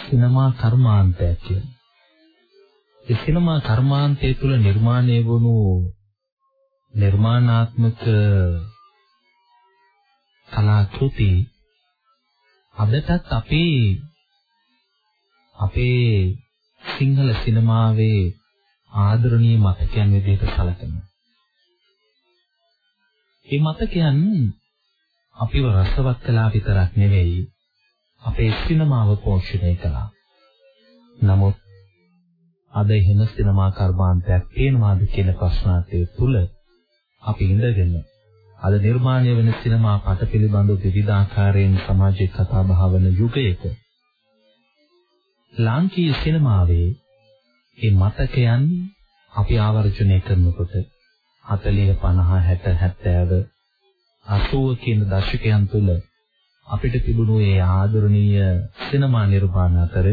සිනමා කර්මාන්තයක් කියලා. ඒ සිනමා කර්මාන්තය තුළ නිර්මාණය වුණු නිර්මාණාත්මක කලාකෘති අදටත් අපේ අපේ සිංහල සිනමාවේ ආදරණීය මතකයන් විදිහට සැලකෙනවා. මේ මතකයන් අපිව රසවත් කළා විතරක් නෙවෙයි අපේ සිනමාව පෝෂණය කළා. නමුත් අද එහෙම සිනමා කර්මාන්තයක් තියෙනවාද කියන ප්‍රශ්නාර්ථය තුල අපි ඉඳගෙන අද නිර්මාණය වෙන සිනමා පට පිළිබඳව විවිධාකාරයෙන් සමාජයේ කතා බහ වන යුගයක ලාංකීය සිනමාවේ මේ මතකයන් අපි ආවර්ජනය කරනකොට 40 50 60 70 80 කියන දශකයන් තුල අපිට තිබුණු ඒ ආදරණීය සිනමා නිර්මාණ අතර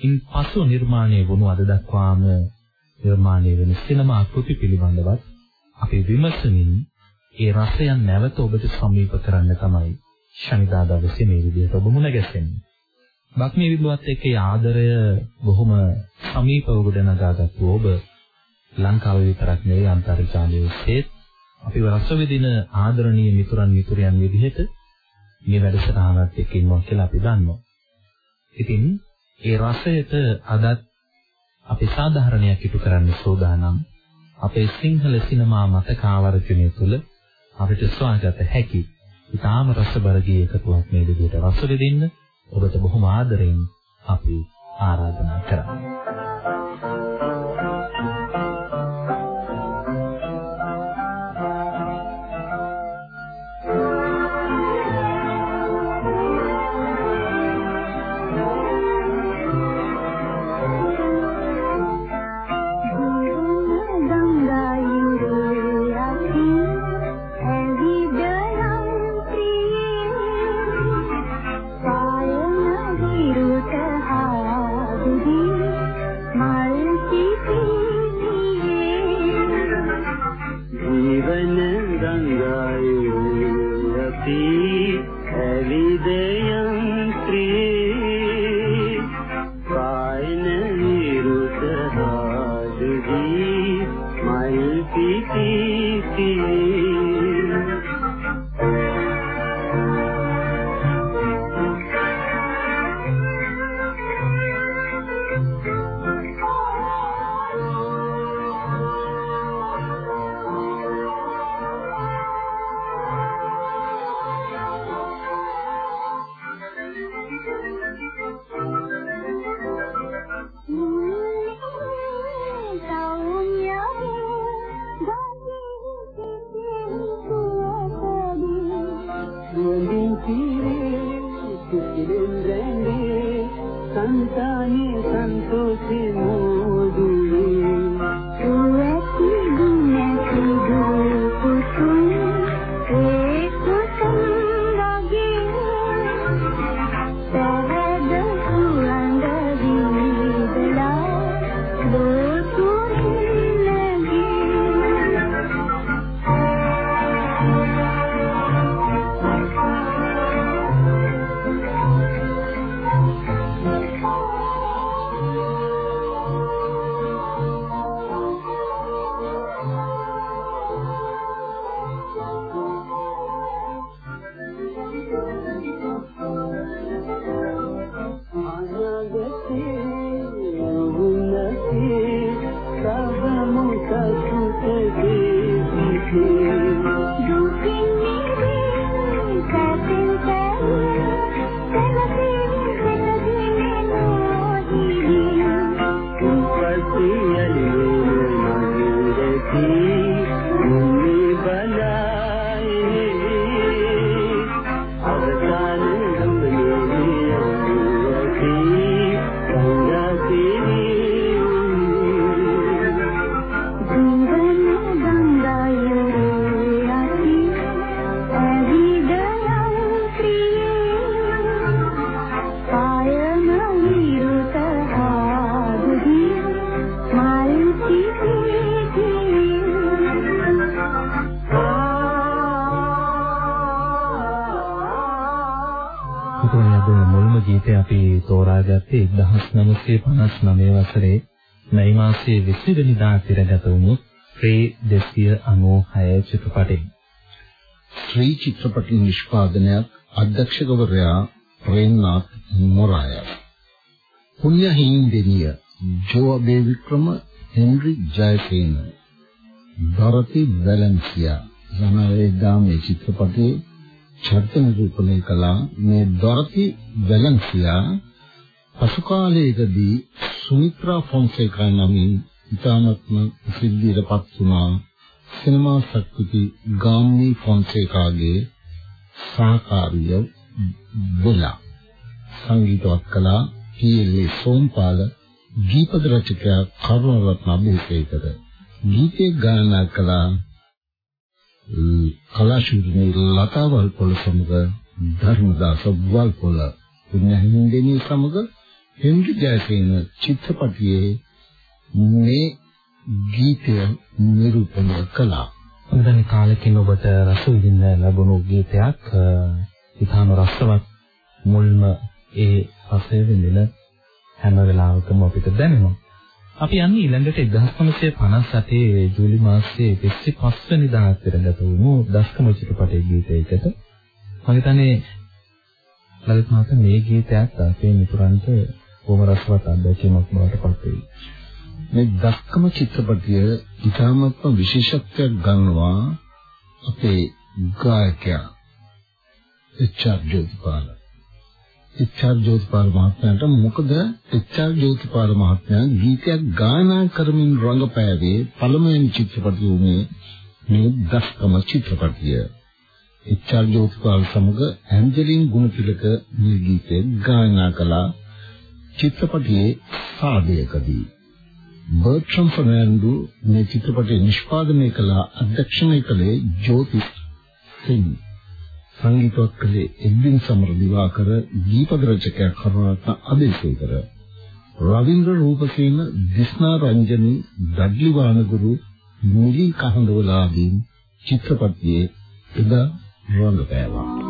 ඉන් පසු නිර්මාණය වුණු අද දක්වාම නිර්මාණය වෙන සිනමා කෘති පිළිබඳවත් අපි විමසමින් ඒ රසයන් නැවත ඔබට සමීප කරන්න තමයි ශනිදා දවසේ මේ විදිහට ඔබ මුණ ගැසෙන්නේ. බක්මී විදුවත් එක්ක ආදරය බොහොම සමීපව ගොඩනගාගත්තු ඔබ ලංකාවේ විතරක් නෙවෙයි අන්තර්ජාලයේ ඔස්සේ අපිව රස විඳින ආදරණීය මිතුරන් මිතුරියන් විදිහට මේ වැඩසටහනත් එක්ක ඉන්නවා කියලා අපි දන්නවා. ඉතින් ඒ රසයට අදත් අපි සාධාරණයක් ඉටු කරන්න සෝදානම් අපේ සිංහල සිනමා මතක ආවර්ජනය තුළ අපිට ස්වාගත හැකි ඉතාම රසබර ගී එකතුවක් මේ විදිහට රස විඳින්න ඔබට බොහොම ආදරෙන් අපි ආරාධනා කරනවා. ගීතය අපි තෝරාගත්තේ 1959 වසරේ මැයි මාසයේ 20 වෙනිදා තිරගත වුණු ශ්‍රී 296 චිත්‍රපටයෙන්. ශ්‍රී චිත්‍රපට නිෂ්පාදනයක් අධ්‍යක්ෂකවරයා ප්‍රේම්නාත් මොරාය. පුණ්‍ය හින්දෙනිය ජෝබේ වික්‍රම හෙන්රි ජයසේන දොරති වැලන්සියා යන වේදා මේ චිත්‍රපටයේ චරිත නිරූපණය කළා. මේ දොරති වැලන්සියා පසු කාලයකදී සුමිත්‍රා ෆොන්සේකා නමින් ඉතාමත්ම ප්‍රසිද්ධියටපත් වුණා. සිනමා ශක්තිති ගාම්නි ෆොන්සේකාගේ සහකාරිය වෙලා සංගීතවත් කළා. පී.එල්.ඒ. සෝම්පාල ගීපද රචකයා කරුණරත්න අබේසේකර ගීතේ ගායනා කළා. කලාශූරී ලතා වල්පොල සමග ධර්මදාස වල්පොල පුණ්‍යහින්දෙනී සමග හෙන්රි ජයසේන චිත්‍රපටයේ මේ ගීතය නිරූපණය කළා. මම කාලෙකින් ඔබට රස විඳින්න ලැබුණු ගීතයක් ඉතාම රසවත් මුල්ම ඒ රසය විඳින හැම වෙලාවකම අපිට දැනෙනවා. අපි යන්නේ ඊළඟට 1957 ජූලි මාසයේ 25 වෙනිදා පෙරගත වුණු දස්කම චිත්‍රපටයේ ගීතයකට මම හිතන්නේ ලලිත් මහතා මේ ගීතයත් අපේ මිතුරන්ට බොහොම රසවත් අත්දැකීමක් බවට පත් වෙයි. මේ දක්කම චිත්‍රපටය ඉතාමත්ම විශේෂත්වයක් ගන්නවා අපේ ගායකයා H R. Jothipala. H R. Jothipala මහත්මයාට මොකද එච්.ආර්. ජෝතිපාල මහත්මයා ගීතයක් ගායනා කරමින් රංගපෑවේ පළමුවෙනි චිත්‍රපටය උනේ මේ දක්කම චිත්‍රපටය. එච්.ආර්. ජෝතිපාල සමග ඇන්ජලින් ගුණතිලක මේ ගීතය ගායනා කළා චිත්‍රපටයේ සාදයකදී බර්ට්‍රම් ෆර්නෑන්ඩු මේ චිත්‍රපටය නිෂ්පාදනය කළ අධ්‍යක්ෂණය කළේ ජෝතිෂ් සිං සංගීතවත් කළේ එඩ්වින් සමර දිවාකර දීපද රචකයා කරුණාරත්න අබේසේකර. රවීන්ද්‍ර රූපසේන දිස්නා රංජනී ඩඩ්ලි වානගුරු මුලි කහඳවලාදී චිත්‍රපටයේ එදා රංගපෑවා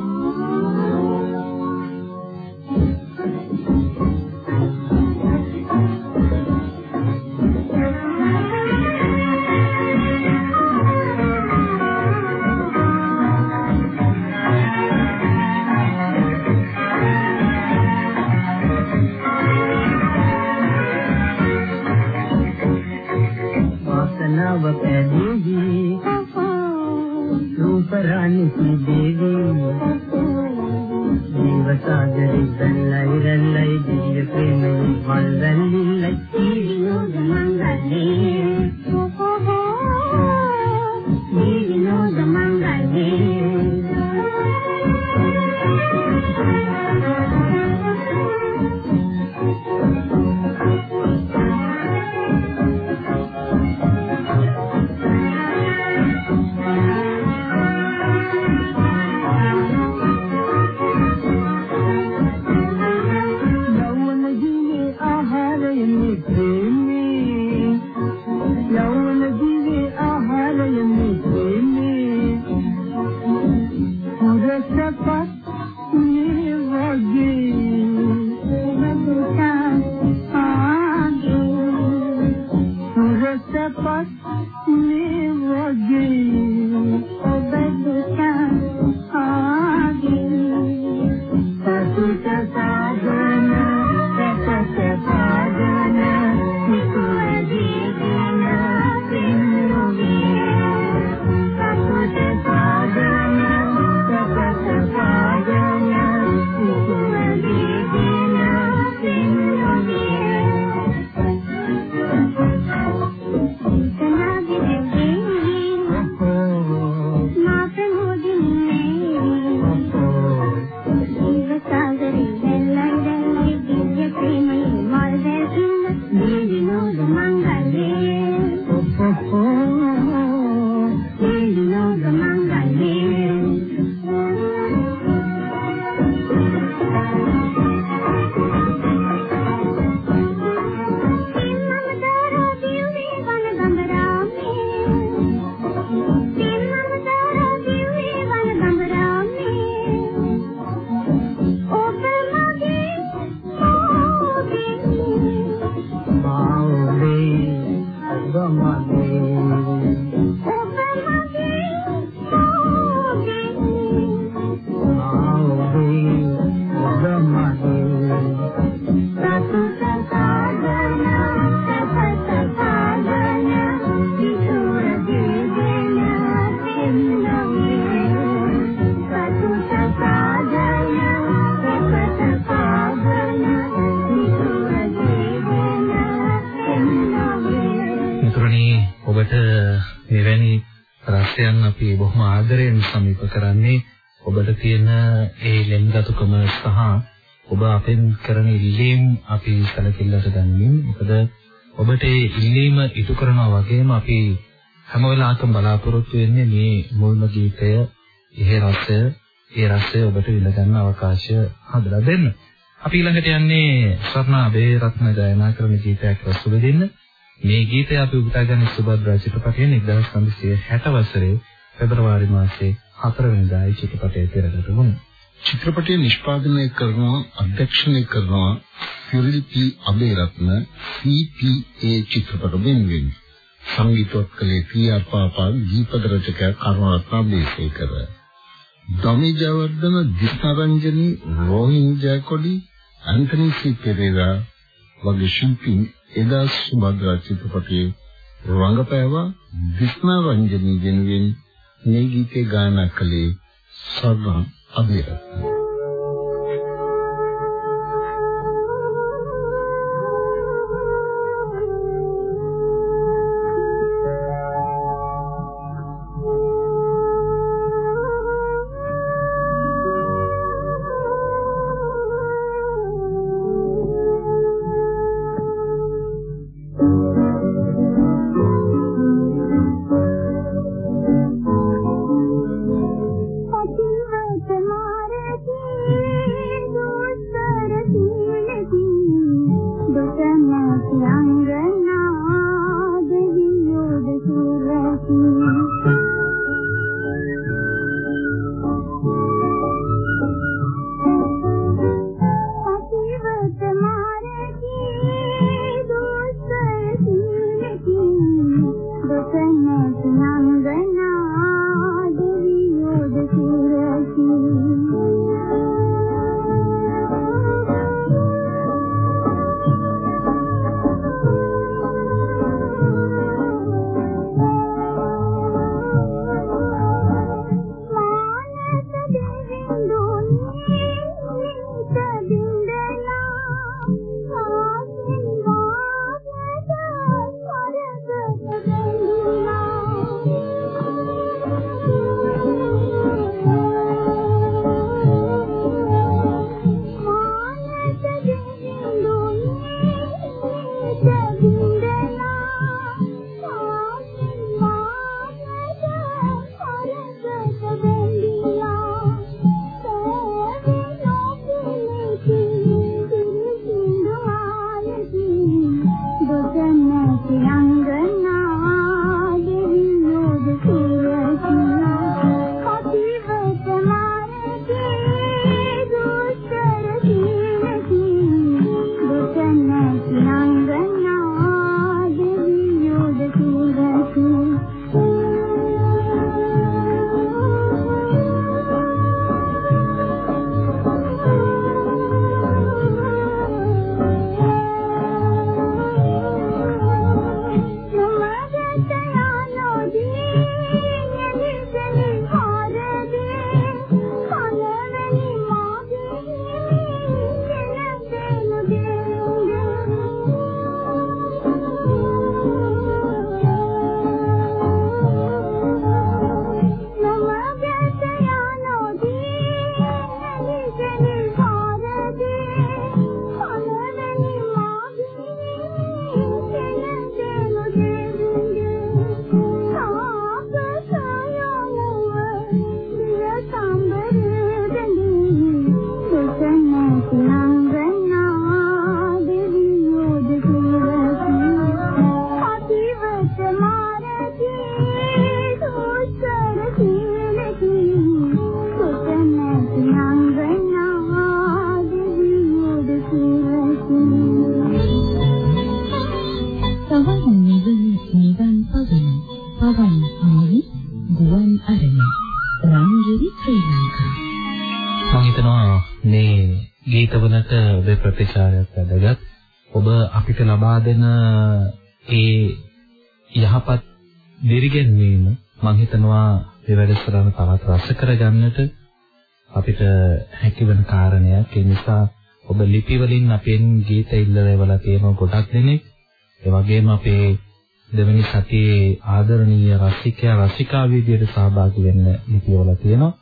අපෙන් කරන ඉල්ලීම් අපි සැලකිල්ලට ගන්නින් මොකද ඔබට ඒ ඉල්ලීම ඉටු කරනවා වගේම අපි හැම වෙලාවකම බලාපොරොත්තු වෙන්නේ මේ මුල්ම ගීතය ඉහි රසය ඒ රසය ඔබට විඳ ගන්න අවකාශය හදලා දෙන්න. අපි ඊළඟට යන්නේ ස්වර්ණා බේරත්න ගායනා කරන ගීතයක් රසුල දෙන්න. මේ ගීතය අපි උපුටාගන්නේ සුබද්‍රා චිත්‍රපටයෙන් 1960 වසරේ පෙබරවාරි මාසයේ 4 වෙනිදායි චිත්‍රපටයේ පෙරකට වුණා. චිත්‍රපටය නිෂ්පාදනය කරනවා අධ්‍යක්ෂණය කරනවා සිරිල් පී අබේරත්න CPA චිත්‍රපට වෙනුවෙන් සංගීතවත් කළේ පී.ආර්. පාපා දීපද රචකයා කරුණාරත්න බේසේකර දමි ජයවර්ධන දිස්නරංජනි රෝහින් ජයකොඩි ඇන්තනි සී පෙරේරා වගේ ශිල්පීන් එදා සුභද්‍රා චිත්‍රපටයේ රංගපෑවා දිස්නරංජනි වෙනුවෙන් මේ ගීතේ ගායනා කළේ සර්ණ අබේරත්න ප්‍රතිචාරයක් වැදගත්. ඔබ අපිට ලබා දෙන ඒ යහපත් දිරිගැන්වීම මම හිතනවා මේ වැඩසටහන තවත් රස කරගන්නට අපිට හැකිවන කාරණයක්. ඒ නිසා ඔබ ලිපි වලින් අපෙන් ගීත ඉල්ලලා තියෙන ගොඩක් දෙනෙක් ඒ වගේම අපේ දෙවැනි සතියේ ආදරණීය රසිකයා රසිකා විදියට සහභාගී වෙන්න ලිපියවලා තියෙනවා.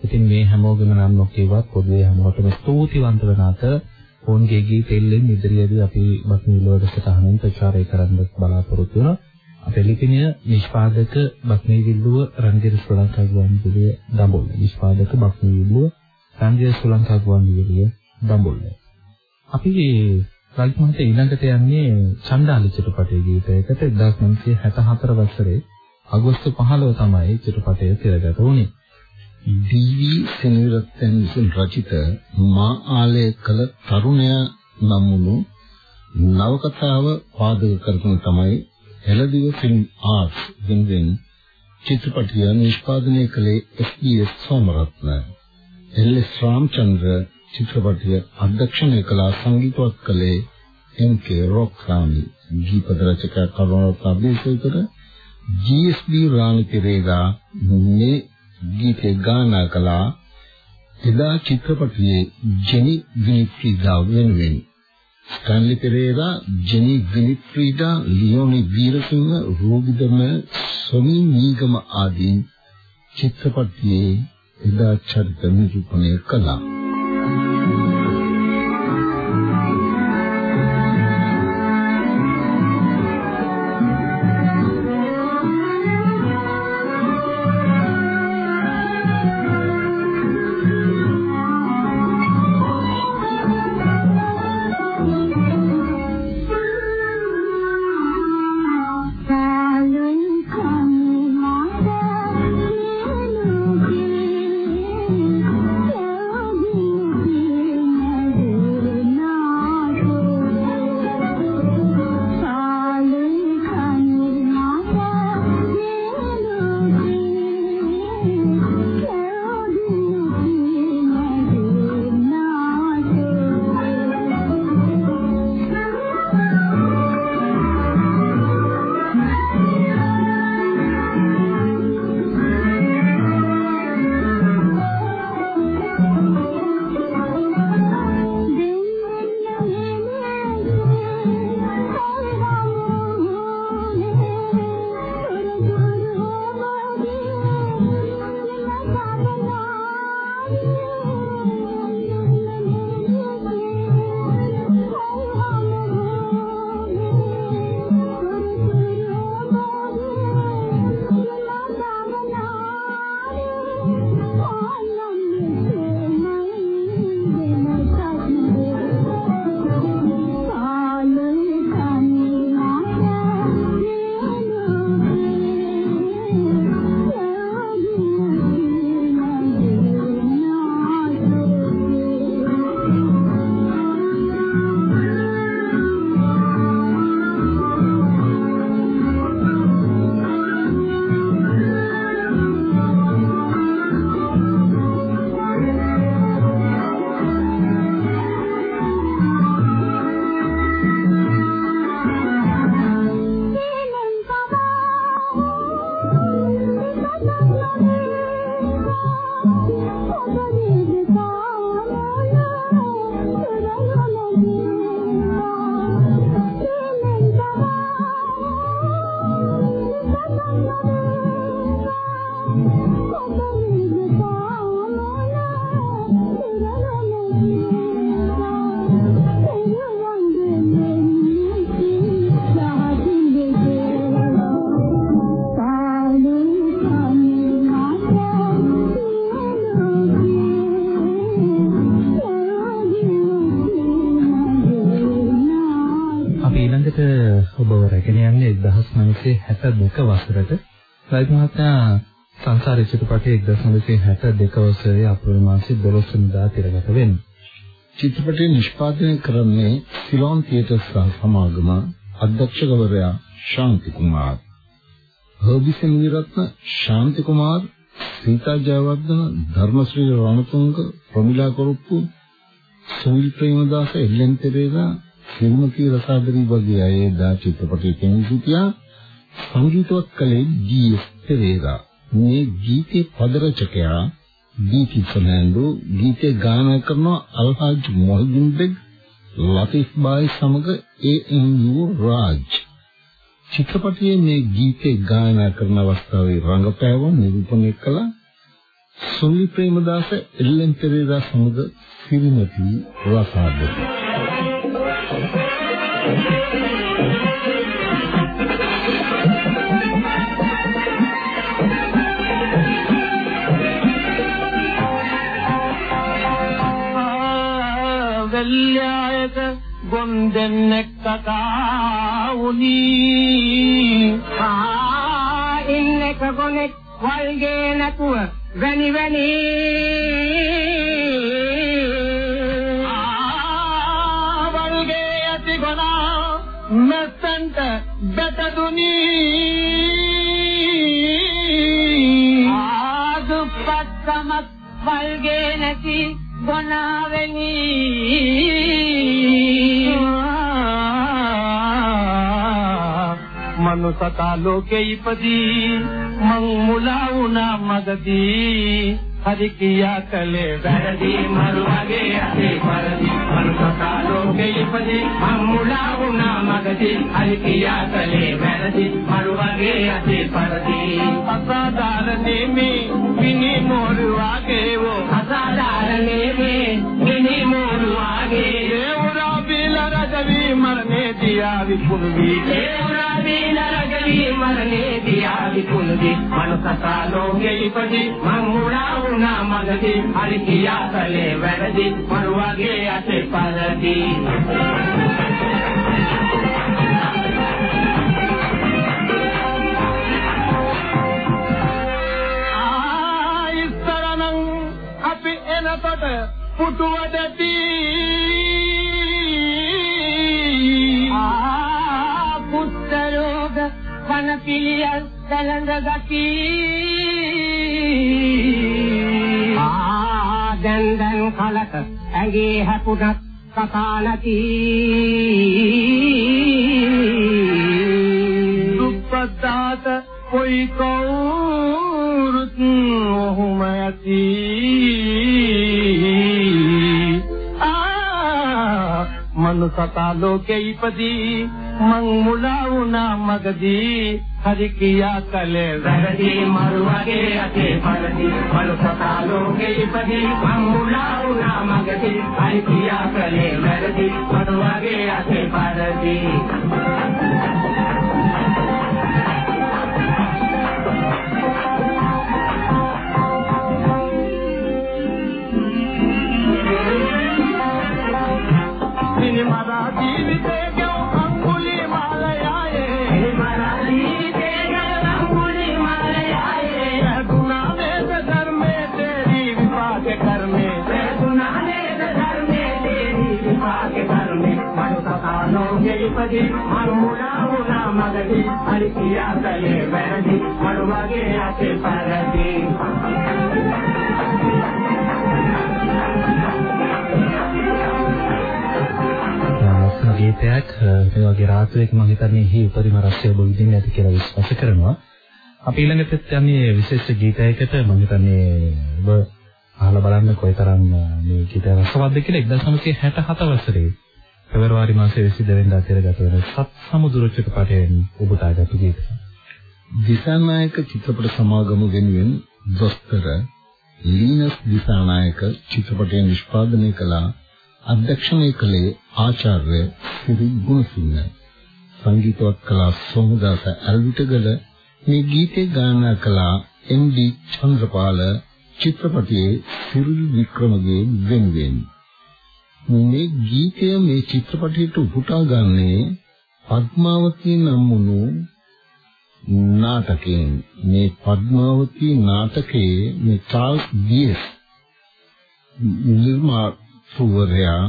ඉතින් මේ හැමෝගෙම නම් නොකියවත් පොදුවේ හැමෝටම ස්තුතිවන්ත වෙන අතර ඔවුන්ගේ ගීතෙල්ලෙන් ඉදිරියේදී අපි බක්මීලෝඩ සටහනෙන් ප්‍රචාරය කරන්න බලාපොරොත්තු වෙනවා. අපේ ලිපිනය නිෂ්පාදක බක්මීවිල්ලුව රන්දිර ශ්‍රී ලංකා ගුවන්විදුලිය දඹුල්ල. නිෂ්පාදක බක්මීවිල්ලුව රන්දිර ශ්‍රී ලංකා ගුවන්විදුලිය දඹුල්ල. අපි රල්පන්ට ඊළඟට යන්නේ චණ්ඩාල චිත්‍රපටයේ ගීතයකට 1964 වසරේ අගෝස්තු 15 තමයි චිත්‍රපටය තිරගත වුණේ. ඩී.වී. සෙනවිරත්න විසින් රචිත මා ආලය කළ තරුණය නමුණු නවකතාව පාදක කරගෙන තමයි එළදිව ෆිල්ම් ආර්ට්ස් වෙනුවෙන් චිත්‍රපටය නිෂ්පාදනය කළේ එස්.ඩී.එස්. සෝමරත්න. එල්.එස්. රාමචන්ද්‍ර චිත්‍රපටය අධ්‍යක්ෂණය කළ සංගීතවත් කළේ එම්.කේ රොක්සාමි. ගීත රචකයා Karunaratne Abeysekera G S B. Rani Perera මේ ගීතේ ගායනා කළා. එදා චිත්‍රපටයේ ජෙනි විනිෆ්‍රීඩා වෙනුවෙන්. Stanley Perera Jenny Winifreda Leonie Weerasinghe රෝගිදම සොමි නීගම ආදී චිත්‍රපටයේ එදා චරිත නිරූපණය කළා. වසරට රයිත් මහත්මයා සංසාර චිත්‍රපටයේ 1962 වසරේ අප්‍රේල් මාසයේ 12 වෙනිදා තිරගත වෙන්නේ. චිත්‍රපටය නිෂ්පාදනය කරන්නේ සිලෝන් තියටර් සමාගම අධ්‍යක්ෂකවරයා ශාන්ති කුමාර්. හර්බිසන් විරත්න ශාන්ති කුමාර් සීතා ජයවර්ධන ධර්මශ්‍රී රණතුංග ප්‍රමිලා කොරුප්පු සුනිල් ප්‍රේමදාස එල්ලෙන් පෙරේරා සිරිමති රසාදරි වගේ අය දා චිත්‍රපටයේ කෙනෙකු සිටියා සංගීතවත් කලේ ජී.එස්. පෙරේරා. මේ ගීතේ පද රචකයා ඩී.ටී. ෆර්නෑන්ඩෝ ගීතේ ගායනා කරන අල්හාජ් මොහිදින් බෙග් ලතිෆ් බායි සමග ඒ.එම්.යු. රාජ් චිත්‍රපටයේ මේ ගීතේ ගායනා කරන අවස්ථාවේ රංගපෑම නිරූපණය කළ සුනිල් ප්‍රේමදාස එල්ලෙන් පෙරේරා සමග සිරිමති රසාදති වෙල්යායක ගොන් දෙන්නෙක් කතා වුණී ආ ඉන්නක ගොනෙක් වල්ගේ නැතුව වැනි වැනි. ආ වල්ගේ ඇති ගොනා මැස්සන්ට බැටදුනි ආදුප්පත්කමත් වල්ගේ නැති ගොනාවෙනි මනුසතා ලෝකේ ඉපදී මං මුලා වුණා මගදී. හරි කියා කලේ වැරදි මරුවගේ අතේ පරදි. මනුසතා ලෝකේ ඉපදී මං මුලා වුණා මගදී. හරි කියා කලේ වැරදි මරුවගේ අතේ පරදි. අසාධාරණේ මේ විනි මොරුවගේ වෝ. අසාධාරණේ මේ විනි මොරුවගේ දේවරා බිල රජවි මරණේ දියා විපුල් වී දේවරා බිල රජවි මරණේ දියා විපුල් වී මනුසතා ලෝකේ ඉපදී මං මුලා වුණා මගදී. හරි කියා කලේ වැරදි මරුවගේ අතේ පරදි අපි එනකොට පුටුව දෙති ආ පුත්‍රෝග කන පිළියල් දැලඳ ගති. ආ දැන් දැන් කලක ඇගේ හැපුණත් කතා නැති. දුප්පත්තාට කොයි කවුරුත් මනුසතා ලෝකේ ඉපදී මං මුලා වුණා මගදී. හරි කියා කලේ වැරදි මරුවගේ අතේ පරදි මනුසතා ලෝකේ ඉපදී මං මුලා වුණා මගදී. හරි කියා කලේ වැරදි මරුවගේ අතේ පරදි තේරි විපාක කර්මේ මනුසතා ලෝකේ ඉපදී මනුලා වුණා මගදී හරි කියා කලේ වැරදි මනුවගේ ඇතේ පරදී ලස්සන ගීතයක් මේ වගේ රාත්‍රියක මම හිතන්නේ හි උපරිම රසය ඔබ විඳින්න ඇති කියලා විශ්වාස කරනවා. අපි ඊළඟට යන්නේ විශේෂ ගීතයකට මම හිතන්නේ ඔබ අහලා බලන්න කොයිතරම් මේ ගීතය රසවත්ද කියලා 1967 වසරේ පෙබරවාරි මාසයේ 22 වෙනිදා තිරගත වෙන සත් සමුදුර චිත්‍රපටයෙන් ඔබට ආගත්තු ගීතය. දිසානායක චිත්‍රපට සමාගම වෙනුවෙන් දොස්තර ලීනස් දිසානායක චිත්‍රපටය නිෂ්පාදනය කළ අධ්‍යක්ෂණය කළේ ආචාර්ය සිරි ගුණසිංහ සංගීතවත් කලා සෝමදාස අල්විටගල මේ ගීතේ ගායනා කළ එම්.ඩී. චන්ද්‍රපාල චිත්‍රපටයේ සිරිල් වික්‍රමගේ වෙනුවෙන්. මේ ගීතය මේ චිත්‍රපටයට උපුටා ගන්නේ පద్මාවතී නම් වුණු නාටකයෙන්. මේ පద్මාවතී නාටකයේ මේ චාල්ස් ඩීඑස් නිර්මාතෘවරයා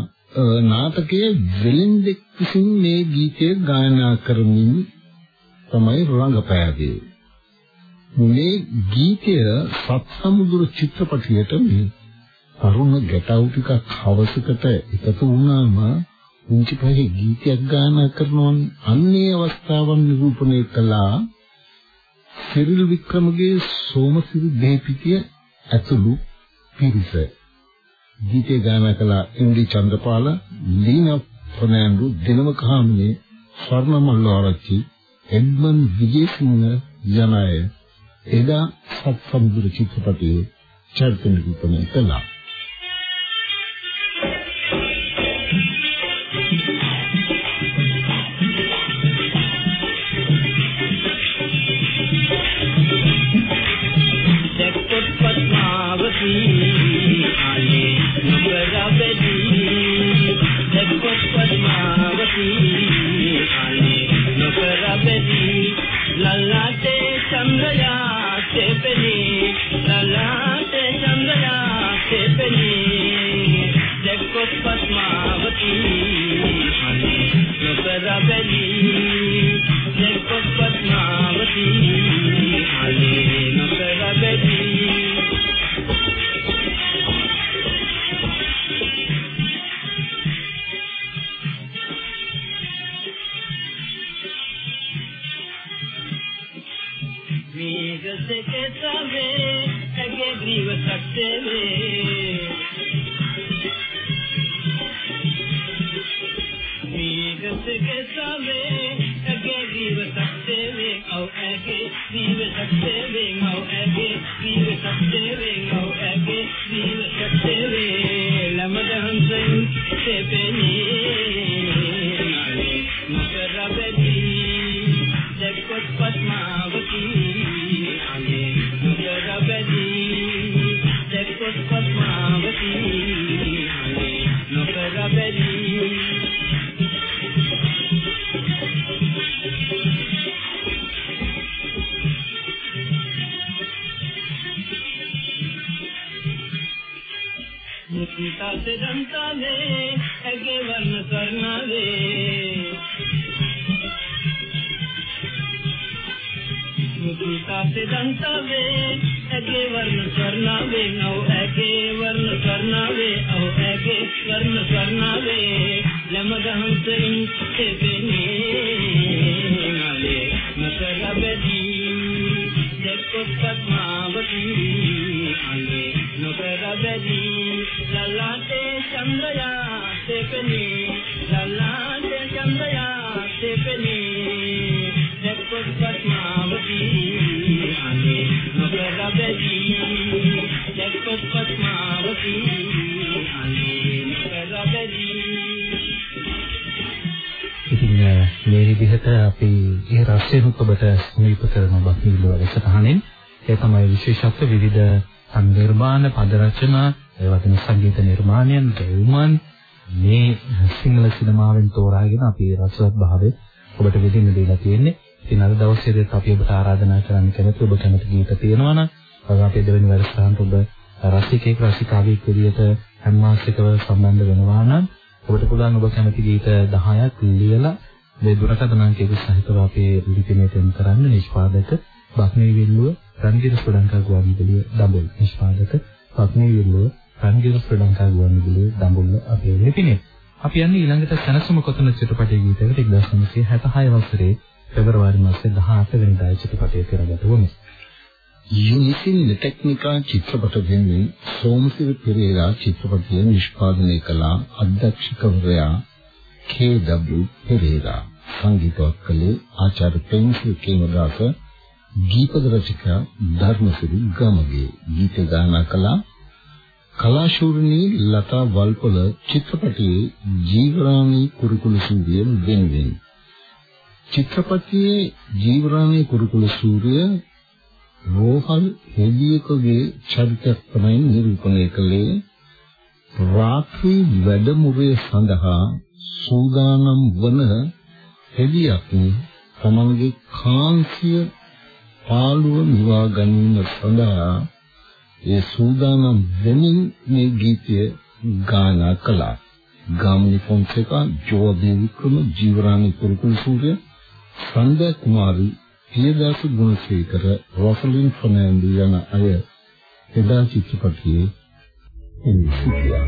නාටකයේ වෙලින්දෙක් විසින් මේ ගීතය ගායනා කරමින් තමයි රංගපෑවේ මේ ගීතය සත්සමුදුර චිත්‍රපටයට මේ තරුණ ගැටවු ටිකක් හවසකට එකතු වුණාම උන්චි පහේ ගීතයක් ගායනා කරනවා අන්නේ අවස්ථාවන් නිරූපණය කළා. සිරිල් වික්‍රමගේ සෝමසිරි දෙහිපිටිය ඇතුළු පිරිස. ගීතය ගායනා කළ එන්ඩි චන්ද්‍රපාල ලීනා ෆර්නෑන්ඩෝ දිනමක හාමිනේ ස්වර්ණ මල්ලාරච්චි එඩ්මන් විජේසිංහ යන අය. එදා සත් සමුද්‍ර චිත්‍රපටයේ චරිත නිරූපණය කළා. දන්සාවේ ඇගේ වර්ණ ස්වර්ණාවේ නව ඇගේ වර්ණ ස්වර්ණාවේ අව ඇගේ වර්ණ ස්වර්ණාවේ. ලම දහන්සින් තෙබෙනේ මාලේ නතර බැදී දැක්කොත් මාවතී අලේ නොකර බැදී ලලාතේ චන්ද්‍රයා තෙබෙනේ විශේෂත්ව විවිධ සංනිර්මාණ පද රචනා ඒ වගේම සංගීත නිර්මාණයන් ගැයුමන් මේ සිංහල සිනමාවෙන් තෝරාගෙන අපි රසවත් භාවයේ ඔබට විඳින්න දීලා තියෙන්නේ. ඉතින් අද දවසේදීත් අපි ඔබට ආරාධනා කරන්න කැමති ඔබ කැමති ගීත තියෙනවා නම් අපේ දෙවෙනි වැඩසටහනට ඔබ රසිකෙක් රසිකාවෙක් විදිහට හැම මාසෙකව සම්බන්ධ වෙනවා නම් ඔබට පුළුවන් ඔබ කැමති ගීත 10ක් ලියලා මේ දුරකථන අංකයක සහිතව අපේ ලිපිනයට එන්න කරන්න නිෂ්පාදක බක්මී විල්ලුව රන්ගිර ශ්‍රී ලංකා ගුවන්විදුලිය දඹුල් නිෂ්පාදක පත්මී විල්ලුව රන්ගිර ශ්‍රී ලංකා ගුවන්විදුලිය දඹුල්ල අපේ ලිපිනේ. අපි යන්නේ ඊළඟට සනසම කොතන චිත්‍රපටයේ ගීතයකට 1966 වසරේ පෙබරවාරි මාසයේ 18 වෙනිදා චිත්‍රපටය කරගත වුණු. යුනිසින් ටෙක්නිකා චිත්‍රපට දෙන්නේ සෝමසිරි පෙරේරා චිත්‍රපටය නිෂ්පාදනය කළ අධ්‍යක්ෂකවරයා කේ.ඩබ්ලිව් පෙරේරා. සංගීතවත් කළේ ආචාර්ය පෙන්සිල් කේමදාස ගීපද රචකයා ධර්මසිරි ගමගේ. ගීත ගායනා කළා කලාශූරණී ලතා වල්පොල චිත්‍රපටයේ ජීවරාණී කුරුකුළු සූරිය වෙනුවෙන්. චිත්‍රපටයේ ජීවරාණී කුරුකුළු සූරිය රෝහල් හෙදියකගේ චරිතයක් තමයි නිරූපණය කළේ රාත්‍රී වැඩමුළුවේ සඳහා සූදානම් වන හෙදියක් තමන්ගේ කාන්සිය පාළුව නිවා ගැනීම සඳහා ඒ සූදානම් වෙමින් මේ ගීතය ගායනා කළා. ගාමිණී ෆොන්සේකා, ජෝබේ වික්‍රම, ජීවරාණි කුරුකුල් සූර්ය, සන්දා කුමාරි, පියදාස ගුණසේකර, රොසලින් ෆර්නෑන්ඩි යන අය එදා චිත්‍රපටයේ එන්නේ සිටියා.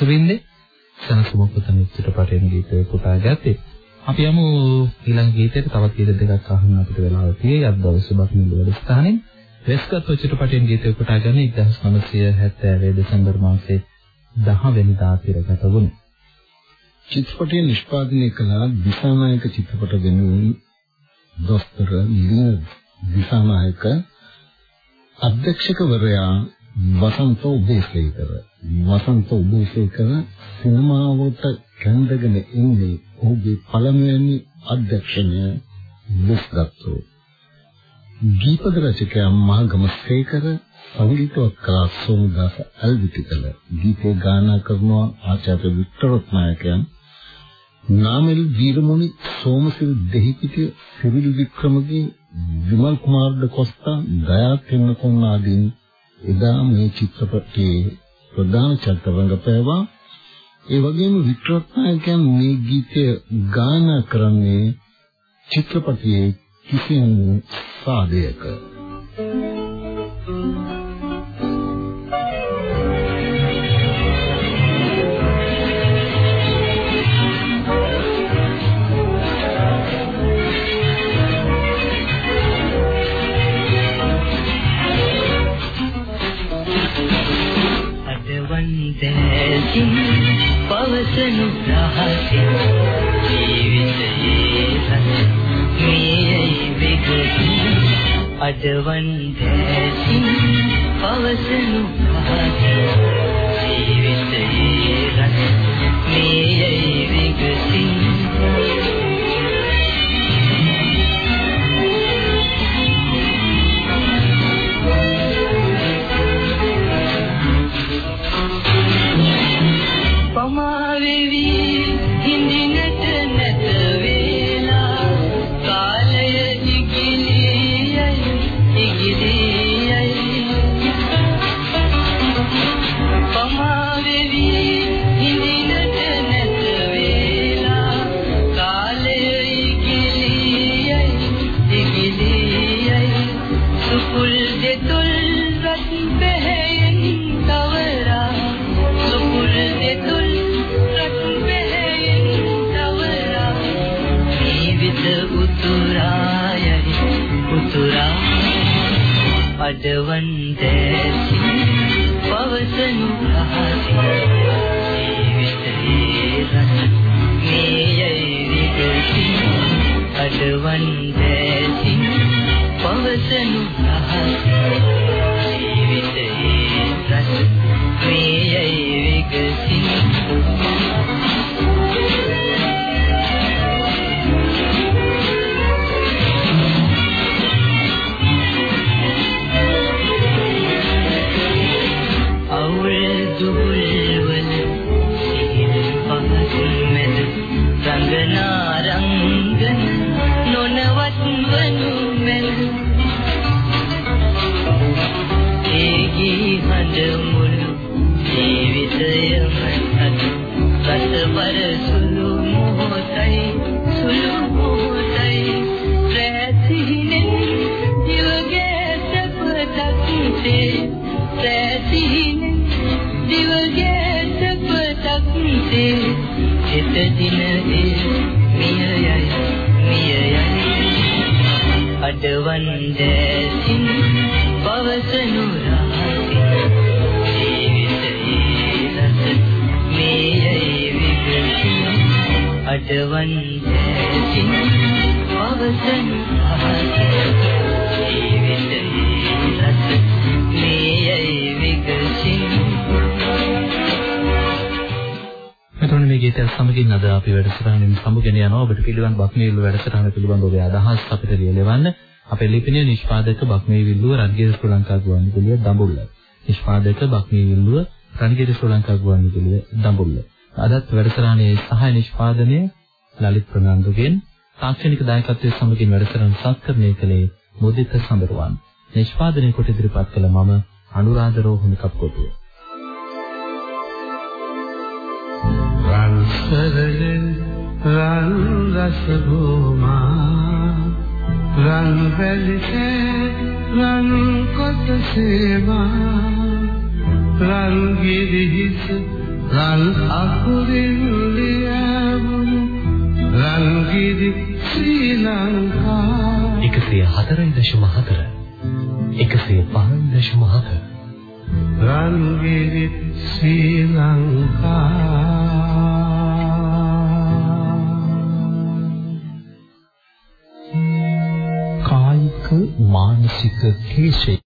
තුළ රස විඳින්නේ. සනසුමුපතන චිත්‍රපටයෙන් ගීතේ පුතා ගත්තේ. අපි යමු ඊළඟ ගීතයට තවත් ගීත දෙකක් අහන්න අපිට වෙලාව තියෙයි. අද දවසේ බක්මින් වැඩසටහනින් වෙස්කත් චිත්‍රපටයෙන් ගීතේ පුතා ගන්න 1970 දෙසැම්බර් මාසයේ 10 වෙනිදා තිරගත වුණා. චිත්‍රපටය නිෂ්පාදනය කළ දිසානායක චිත්‍රපට වෙනුවෙන් දොස්තර ලින දිසානායක අධ්‍යක්ෂකවරයා වසන්ත උදේසේකර වසන්ත උදේසේකර සිනමාවට කැඳගෙන ඉන්නේ ඔහුගේ පළමුවෙනි අධ්‍යක්ෂණය මුස්ගත්තු ගීපද රචකයා මහගම සේකර සංගීතවත් කලා සෝමදාස අල්විතිකල ගීතේ ගායනා කරන ආචාර්ය වික්ටර් රත්නායකයන් නාමල් වීරමුණි සෝමසිරි දෙහිපිටිය සිරිල් වික්‍රමගේ විමල් කුමාර් ද කොස්තා දයා තෙන්නකොන් ආදීන් එදා මේ චිත්‍රපටයේ ප්‍රධාන චරිත රංගපෑවා ඒ වගේම වික්‍රත්නායකයන් මේ ගීතය ගායනා කරන්නේ චිත්‍රපටයේ කිසියම් සාදයක. පවසනු අදවන් දැසින් පවසනු රහසින් ජීවිතයේ රස. මේයි අඩවන් දැසි පවසනු රහසි. ජීවිතයේ රස මේයයි විගති අඩවන් දැසි පවසනු සමගින් අද අපි වැඩසටහනින් සමුගෙන යනවා. ඔබට පිළිවන් බක්මීවිල්ල වැඩසටහන පිළිබඳ ඔබේ අදහස් අපිට ලියලවන්න අපේ ලිපිනය නිෂ්පාදක බක්මීවිල්ලුව රන්ගිර ශ්‍රී ලංකා ගුවන්විදුලිය දඹුල්ල. නිෂ්පාදක බක්මීවිල්ලුව රන්ගිර ශ්‍රී ලංකා ගුවන්විදුලිය දඹුල්ල. අදත් වැඩසටහනේ සහාය නිෂ්පාදනය ලලිත් ප්‍රනාන්දුගෙන් තාක්ෂණික දායකත්වයේ සමගින් වැඩසටහන සත්කරණය කළේ මුදිත සඳරුවන්. නිෂ්පාදනය කොට ඉදිරිපත් කළ මම අනුරාධ රෝහණ කප්කොටුව රන්සරලෙන් රන් රස භූමා රන් වැලිසේ රන් කොට සේවා රන් ගිරිහිස රන් අකුරින් ලියවුණු රන් ගිරි ශ්‍රී ලංකා. 104.4 105.4 රන් ගිරි ශ්‍රී ලංකා මානසික ක්ලේශය